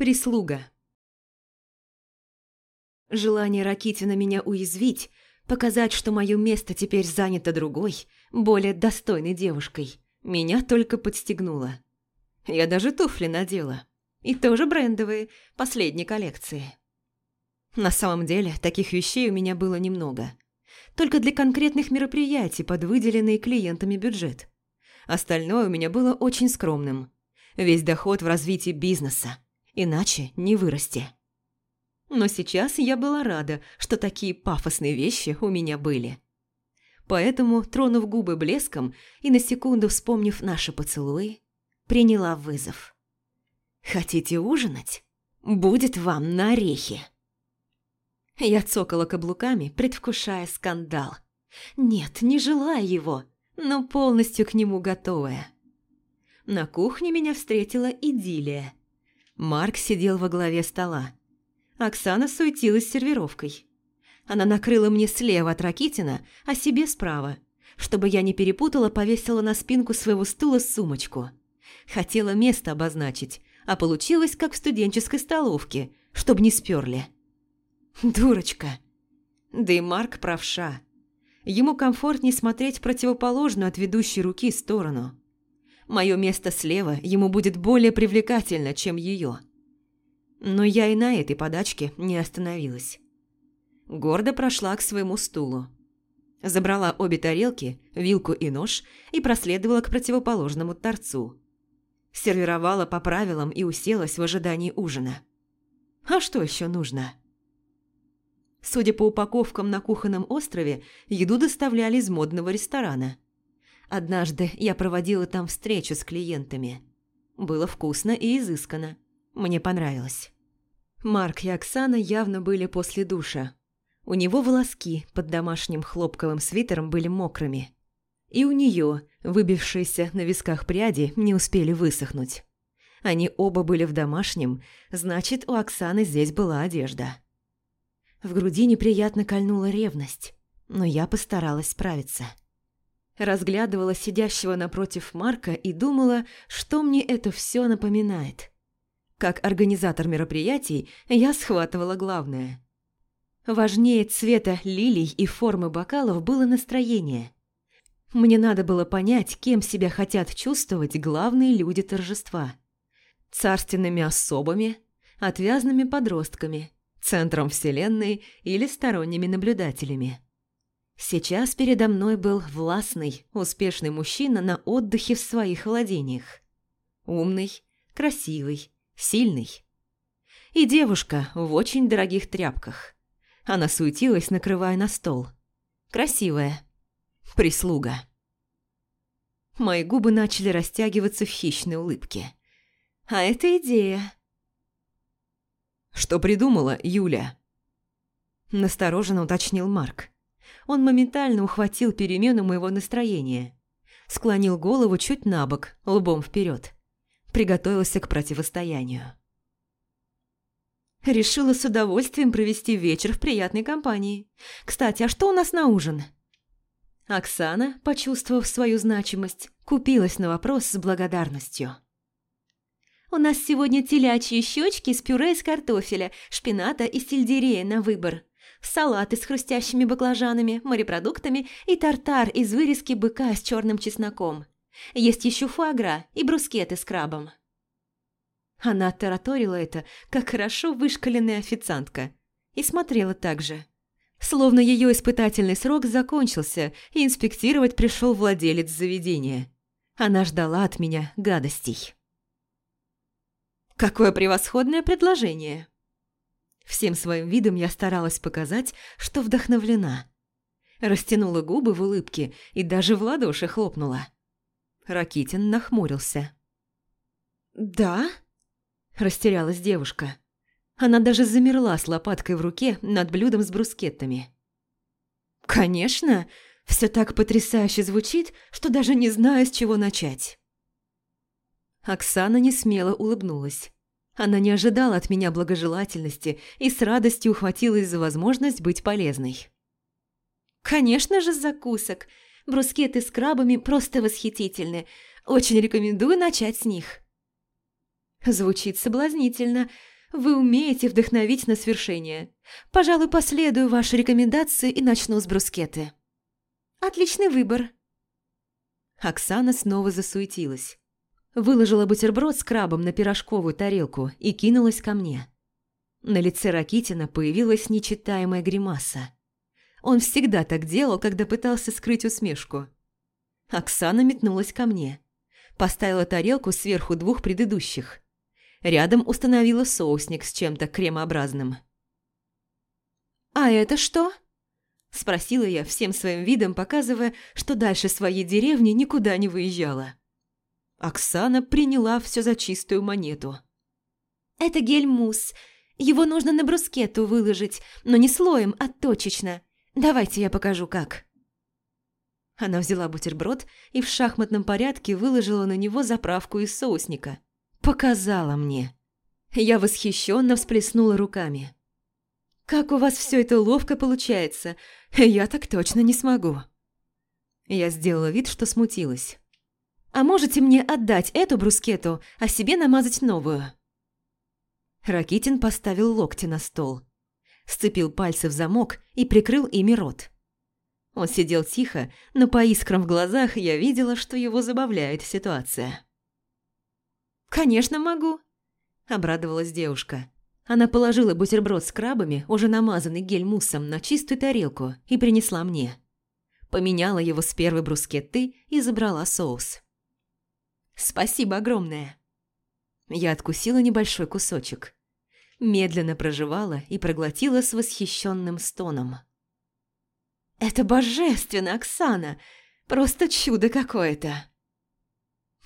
Прислуга. Желание Ракитина меня уязвить, показать, что мое место теперь занято другой, более достойной девушкой, меня только подстегнуло. Я даже туфли надела. И тоже брендовые, последней коллекции. На самом деле, таких вещей у меня было немного. Только для конкретных мероприятий под выделенный клиентами бюджет. Остальное у меня было очень скромным. Весь доход в развитии бизнеса. Иначе не вырасти. Но сейчас я была рада, что такие пафосные вещи у меня были. Поэтому, тронув губы блеском и на секунду вспомнив наши поцелуи, приняла вызов. «Хотите ужинать? Будет вам на орехи!» Я цокала каблуками, предвкушая скандал. Нет, не желая его, но полностью к нему готовая. На кухне меня встретила идиллия. Марк сидел во главе стола. Оксана суетилась с сервировкой. Она накрыла мне слева от Ракитина, а себе справа. Чтобы я не перепутала, повесила на спинку своего стула сумочку. Хотела место обозначить, а получилось, как в студенческой столовке, чтобы не сперли. Дурочка. Да и Марк правша. Ему комфортнее смотреть противоположную от ведущей руки сторону. Мое место слева ему будет более привлекательно, чем ее. Но я и на этой подачке не остановилась. Гордо прошла к своему стулу. Забрала обе тарелки, вилку и нож и проследовала к противоположному торцу. Сервировала по правилам и уселась в ожидании ужина. А что еще нужно? Судя по упаковкам на кухонном острове, еду доставляли из модного ресторана. Однажды я проводила там встречу с клиентами. Было вкусно и изысканно. Мне понравилось. Марк и Оксана явно были после душа. У него волоски под домашним хлопковым свитером были мокрыми. И у нее, выбившиеся на висках пряди, не успели высохнуть. Они оба были в домашнем, значит, у Оксаны здесь была одежда. В груди неприятно кольнула ревность, но я постаралась справиться. Разглядывала сидящего напротив Марка и думала, что мне это все напоминает. Как организатор мероприятий я схватывала главное. Важнее цвета лилий и формы бокалов было настроение. Мне надо было понять, кем себя хотят чувствовать главные люди торжества. Царственными особами, отвязными подростками – центром Вселенной или сторонними наблюдателями. Сейчас передо мной был властный, успешный мужчина на отдыхе в своих владениях. Умный, красивый, сильный. И девушка в очень дорогих тряпках. Она суетилась, накрывая на стол. Красивая. Прислуга. Мои губы начали растягиваться в хищной улыбке. А это идея. «Что придумала Юля?» Настороженно уточнил Марк. Он моментально ухватил перемену моего настроения. Склонил голову чуть на бок, лбом вперед. Приготовился к противостоянию. Решила с удовольствием провести вечер в приятной компании. Кстати, а что у нас на ужин? Оксана, почувствовав свою значимость, купилась на вопрос с благодарностью. У нас сегодня телячьи щечки с пюре из картофеля, шпината и сельдерея на выбор. Салаты с хрустящими баклажанами, морепродуктами и тартар из вырезки быка с черным чесноком. Есть еще фуагра и брускеты с крабом. Она тараторила это, как хорошо вышкаленная официантка. И смотрела так же. Словно ее испытательный срок закончился, и инспектировать пришел владелец заведения. Она ждала от меня гадостей. Какое превосходное предложение! Всем своим видом я старалась показать, что вдохновлена. Растянула губы в улыбке и даже в ладоши хлопнула. Ракитин нахмурился. «Да?» – растерялась девушка. Она даже замерла с лопаткой в руке над блюдом с брускеттами. «Конечно! Все так потрясающе звучит, что даже не знаю, с чего начать». Оксана не смело улыбнулась. Она не ожидала от меня благожелательности и с радостью ухватилась за возможность быть полезной. «Конечно же, закусок. Брускеты с крабами просто восхитительны. Очень рекомендую начать с них». Звучит соблазнительно. Вы умеете вдохновить на свершение. Пожалуй, последую ваши рекомендации и начну с брускеты. Отличный выбор. Оксана снова засуетилась. Выложила бутерброд с крабом на пирожковую тарелку и кинулась ко мне. На лице Ракитина появилась нечитаемая гримаса. Он всегда так делал, когда пытался скрыть усмешку. Оксана метнулась ко мне. Поставила тарелку сверху двух предыдущих. Рядом установила соусник с чем-то кремообразным. «А это что?» Спросила я всем своим видом, показывая, что дальше своей деревни никуда не выезжала. Оксана приняла все за чистую монету. «Это гель-мусс. Его нужно на брускету выложить, но не слоем, а точечно. Давайте я покажу, как». Она взяла бутерброд и в шахматном порядке выложила на него заправку из соусника. Показала мне. Я восхищенно всплеснула руками. «Как у вас все это ловко получается! Я так точно не смогу!» Я сделала вид, что смутилась. «А можете мне отдать эту брускету, а себе намазать новую?» Ракитин поставил локти на стол, сцепил пальцы в замок и прикрыл ими рот. Он сидел тихо, но по искрам в глазах я видела, что его забавляет ситуация. «Конечно могу», – обрадовалась девушка. Она положила бутерброд с крабами, уже намазанный гель-муссом, на чистую тарелку и принесла мне. Поменяла его с первой брускетты и забрала соус. «Спасибо огромное!» Я откусила небольшой кусочек. Медленно прожевала и проглотила с восхищенным стоном. «Это божественно, Оксана! Просто чудо какое-то!»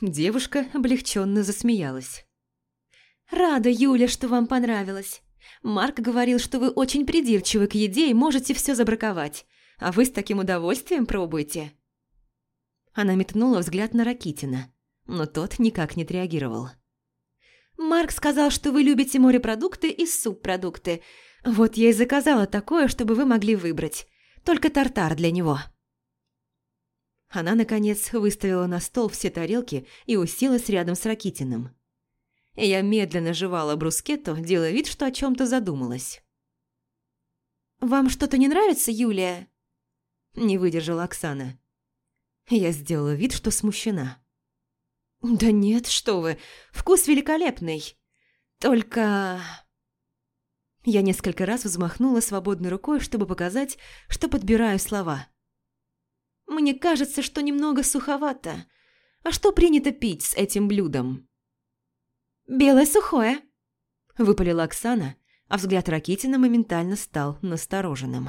Девушка облегченно засмеялась. «Рада, Юля, что вам понравилось. Марк говорил, что вы очень придирчивы к еде и можете все забраковать, а вы с таким удовольствием пробуете». Она метнула взгляд на Ракитина, но тот никак не отреагировал. «Марк сказал, что вы любите морепродукты и субпродукты. Вот я и заказала такое, чтобы вы могли выбрать. Только тартар для него». Она, наконец, выставила на стол все тарелки и уселась рядом с Ракитиным. Я медленно жевала брускетту, делая вид, что о чем-то задумалась. «Вам что-то не нравится, Юлия?» Не выдержала Оксана. Я сделала вид, что смущена. «Да нет, что вы, вкус великолепный. Только...» Я несколько раз взмахнула свободной рукой, чтобы показать, что подбираю слова. «Мне кажется, что немного суховато. А что принято пить с этим блюдом?» «Белое сухое», – выпалила Оксана, а взгляд Ракитина моментально стал настороженным.